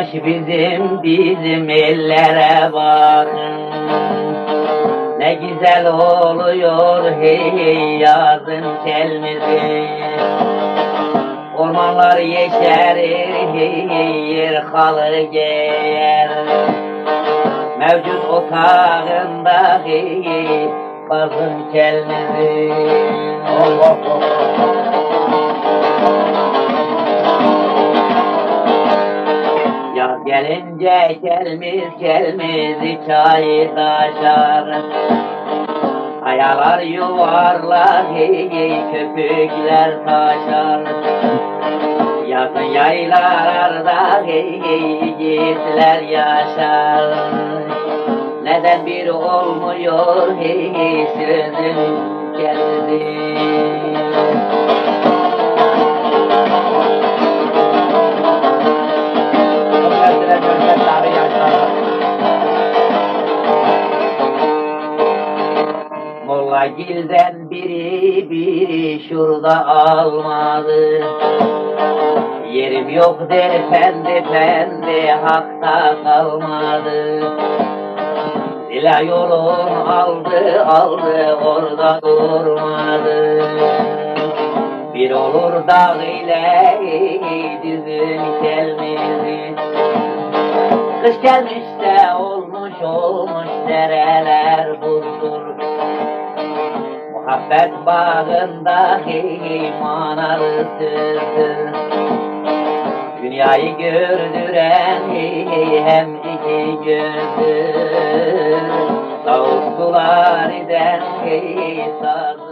Yavaş bizim bizim ellere bakın. Ne güzel oluyor hey hey yazın telmizi Ormanlar yeşerir hey hey yer halı giyer. Mevcut otağında hey hey bazın telmizi Allah Allah. Gelince gelmez gelmez çayı taşar Kayalar yuvarlar hey köpükler taşar. Yazın yaylalarda yiğitler yaşar. Neden bir olmuyor hey sözüm geldi Molla gilden biri biri şurada almadı. Yerim yok der pende pende hakta kalmadı. Zila yolun aldı aldı orada durmadı. Bir olur dağ ile düzün gelmedi. Kış gelmiş de olmuş olmuş dereler buzdur Muhabbet bağında hey manalısıdır Dünyayı gördüren hem iki gözdür Sağ sular eden sazı